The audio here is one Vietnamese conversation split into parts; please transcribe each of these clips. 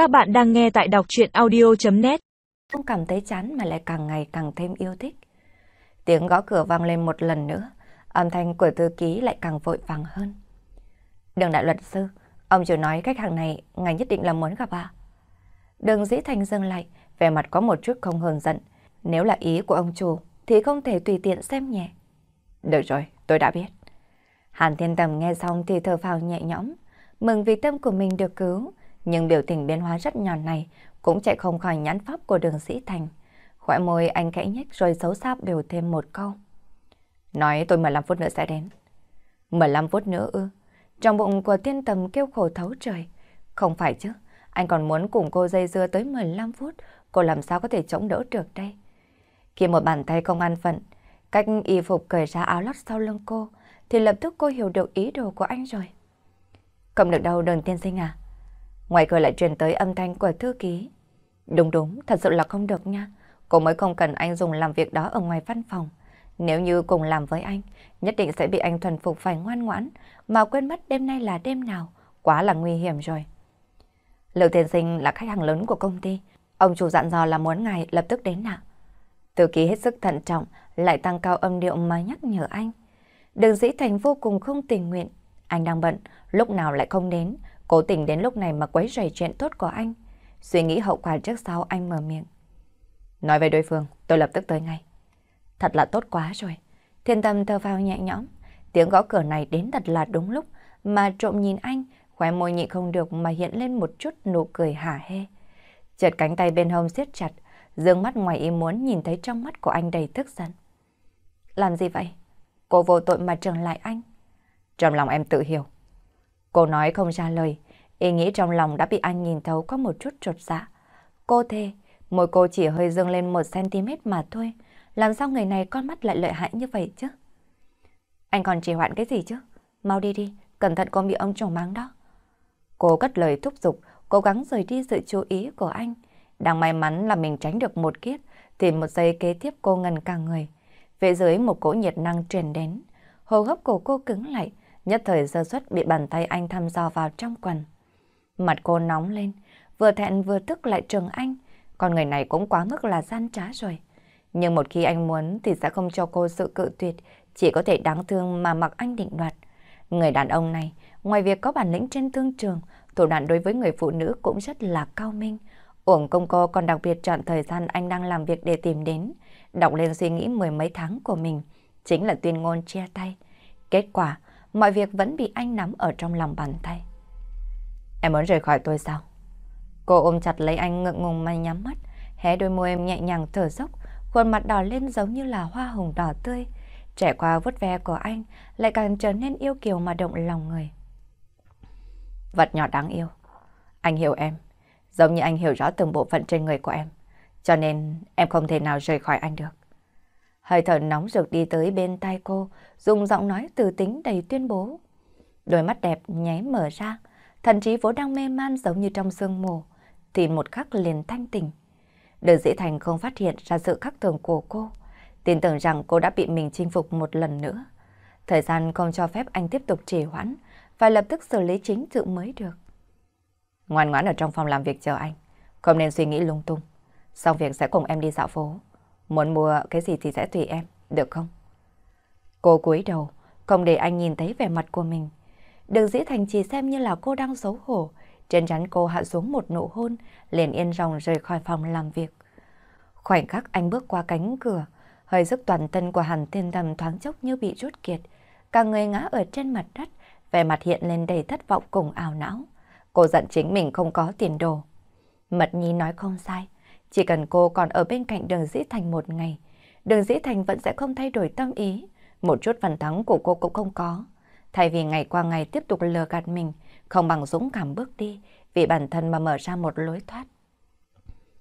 Các bạn đang nghe tại đọc chuyện audio.net Không cảm thấy chán mà lại càng ngày càng thêm yêu thích. Tiếng gõ cửa vang lên một lần nữa, âm thanh của thư ký lại càng vội vàng hơn. Đường đại luật sư, ông chủ nói khách hàng này ngài nhất định là muốn gặp à? Đường dĩ thành dừng lại, vẻ mặt có một chút không hờn giận. Nếu là ý của ông chủ thì không thể tùy tiện xem nhẹ. Được rồi, tôi đã biết. Hàn Thiên Tầm nghe xong thì thở phào nhẹ nhõm, mừng vì tâm của mình được cứu, nhưng biểu tình biến hóa rất nhỏ này cũng chạy không khỏi nhãn pháp của đường sĩ Thành. Khỏe môi anh khẽ nhếch rồi xấu xa biểu thêm một câu. Nói tôi 15 phút nữa sẽ đến. 15 phút nữa ư? Trong bụng của tiên tầm kêu khổ thấu trời. Không phải chứ, anh còn muốn cùng cô dây dưa tới 15 phút, cô làm sao có thể chống đỡ được đây? Khi một bàn tay không an phận, cách y phục cởi ra áo lót sau lưng cô, thì lập tức cô hiểu được ý đồ của anh rồi. Không được đâu đường tiên sinh à. Ngoài cửa lại truyền tới âm thanh của thư ký. Đúng đúng, thật sự là không được nha. Cô mới không cần anh dùng làm việc đó ở ngoài văn phòng. Nếu như cùng làm với anh, nhất định sẽ bị anh thuần phục phải ngoan ngoãn, mà quên mất đêm nay là đêm nào. Quá là nguy hiểm rồi. Lưu Thiên Sinh là khách hàng lớn của công ty. Ông chủ dặn dò là muốn ngài lập tức đến ạ. Thư ký hết sức thận trọng, lại tăng cao âm điệu mà nhắc nhở anh. Đường dĩ thành vô cùng không tình nguyện. Anh đang bận, lúc nào lại không đến, cố tình đến lúc này mà quấy rầy chuyện tốt của anh. Suy nghĩ hậu quả trước sau anh mở miệng. Nói về đối phương, tôi lập tức tới ngay. Thật là tốt quá rồi. Thiên tâm thơ vào nhẹ nhõm. Tiếng gõ cửa này đến thật là đúng lúc, mà trộm nhìn anh, khóe môi nhịn không được mà hiện lên một chút nụ cười hả hê. Chợt cánh tay bên hông siết chặt, dương mắt ngoài ý muốn nhìn thấy trong mắt của anh đầy tức giận. Làm gì vậy? Cô vô tội mà trừng lại anh. Trong lòng em tự hiểu. Cô nói không ra lời, ý nghĩ trong lòng đã bị anh nhìn thấu có một chút trột dạ. Cô thề, môi cô chỉ hơi dương lên một cm mà thôi. Làm sao người này con mắt lại lợi hại như vậy chứ? Anh còn trì hoãn cái gì chứ? Mau đi đi, cẩn thận con bị ông chồng mang đó. Cô cất lời thúc giục, cố gắng rời đi sự chú ý của anh. Đang may mắn là mình tránh được một kiếp, thì một giây kế tiếp cô ngần cả người. phía dưới một cỗ nhiệt năng truyền đến. Hô hấp của cô cứng lại, nhất thời sơ suất bị bàn tay anh thăm dò vào trong quần. Mặt cô nóng lên, vừa thẹn vừa tức lại trừng anh. Con người này cũng quá mức là gian trá rồi. Nhưng một khi anh muốn thì sẽ không cho cô sự cự tuyệt, chỉ có thể đáng thương mà mặc anh định đoạt. Người đàn ông này, ngoài việc có bản lĩnh trên thương trường, thủ đoạn đối với người phụ nữ cũng rất là cao minh. Uổng công cô còn đặc biệt chọn thời gian anh đang làm việc để tìm đến, đọc lên suy nghĩ mười mấy tháng của mình, chính là tuyên ngôn chia tay. Kết quả, mọi việc vẫn bị anh nắm ở trong lòng bàn tay. Em muốn rời khỏi tôi sao? Cô ôm chặt lấy anh ngượng ngùng mà nhắm mắt, hé đôi môi em nhẹ nhàng thở dốc, khuôn mặt đỏ lên giống như là hoa hồng đỏ tươi. Trẻ qua vút ve của anh lại càng trở nên yêu kiều mà động lòng người. Vật nhỏ đáng yêu. Anh hiểu em, giống như anh hiểu rõ từng bộ phận trên người của em. Cho nên em không thể nào rời khỏi anh được. Hơi thở nóng rực đi tới bên tai cô, dùng giọng nói từ tính đầy tuyên bố. Đôi mắt đẹp nháy mở ra, thần trí vốn đang mê man giống như trong sương mù, thì một khắc liền thanh tỉnh. Đường Dĩ Thành không phát hiện ra sự khắc thường của cô, tin tưởng rằng cô đã bị mình chinh phục một lần nữa. Thời gian không cho phép anh tiếp tục trì hoãn, phải lập tức xử lý chính sự mới được. Ngoan ngoãn ở trong phòng làm việc chờ anh, không nên suy nghĩ lung tung. Xong việc sẽ cùng em đi dạo phố. Muốn mua cái gì thì sẽ tùy em, được không? Cô cúi đầu, không để anh nhìn thấy vẻ mặt của mình. Đường dĩ thành chỉ xem như là cô đang xấu hổ. Trên trán cô hạ xuống một nụ hôn, liền yên rồng rời khỏi phòng làm việc. Khoảnh khắc anh bước qua cánh cửa, hơi sức toàn thân của Hàn Thiên thầm thoáng chốc như bị rút kiệt. Cả người ngã ở trên mặt đất, vẻ mặt hiện lên đầy thất vọng cùng ảo não. Cô giận chính mình không có tiền đồ. Mật Nhi nói không sai. Chỉ cần cô còn ở bên cạnh đường Dĩ Thành một ngày, đường Dĩ Thành vẫn sẽ không thay đổi tâm ý. Một chút phần thắng của cô cũng không có. Thay vì ngày qua ngày tiếp tục lừa gạt mình, không bằng dũng cảm bước đi, vì bản thân mà mở ra một lối thoát.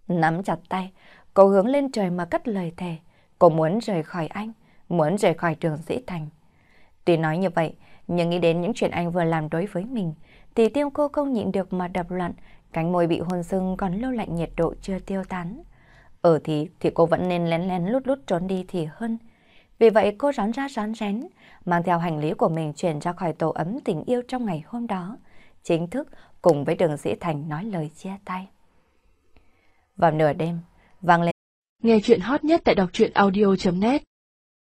Nắm chặt tay, cô hướng lên trời mà cất lời thề. Cô muốn rời khỏi anh, muốn rời khỏi Trường Dĩ Thành. Tuy nói như vậy, nhưng nghĩ đến những chuyện anh vừa làm đối với mình, thì tiêu cô không nhịn được mà đập loạn, Cánh môi bị hôn sưng còn lâu lạnh nhiệt độ chưa tiêu tán. Ở thì thì cô vẫn nên lén lén lút lút trốn đi thì hơn. Vì vậy cô rón ra rón rén, mang theo hành lý của mình chuyển ra khỏi tổ ấm tình yêu trong ngày hôm đó, chính thức cùng với đường Sĩ Thành nói lời chia tay. Vào nửa đêm, vang lên. Nghe chuyện hot nhất tại đọc truyện audio.net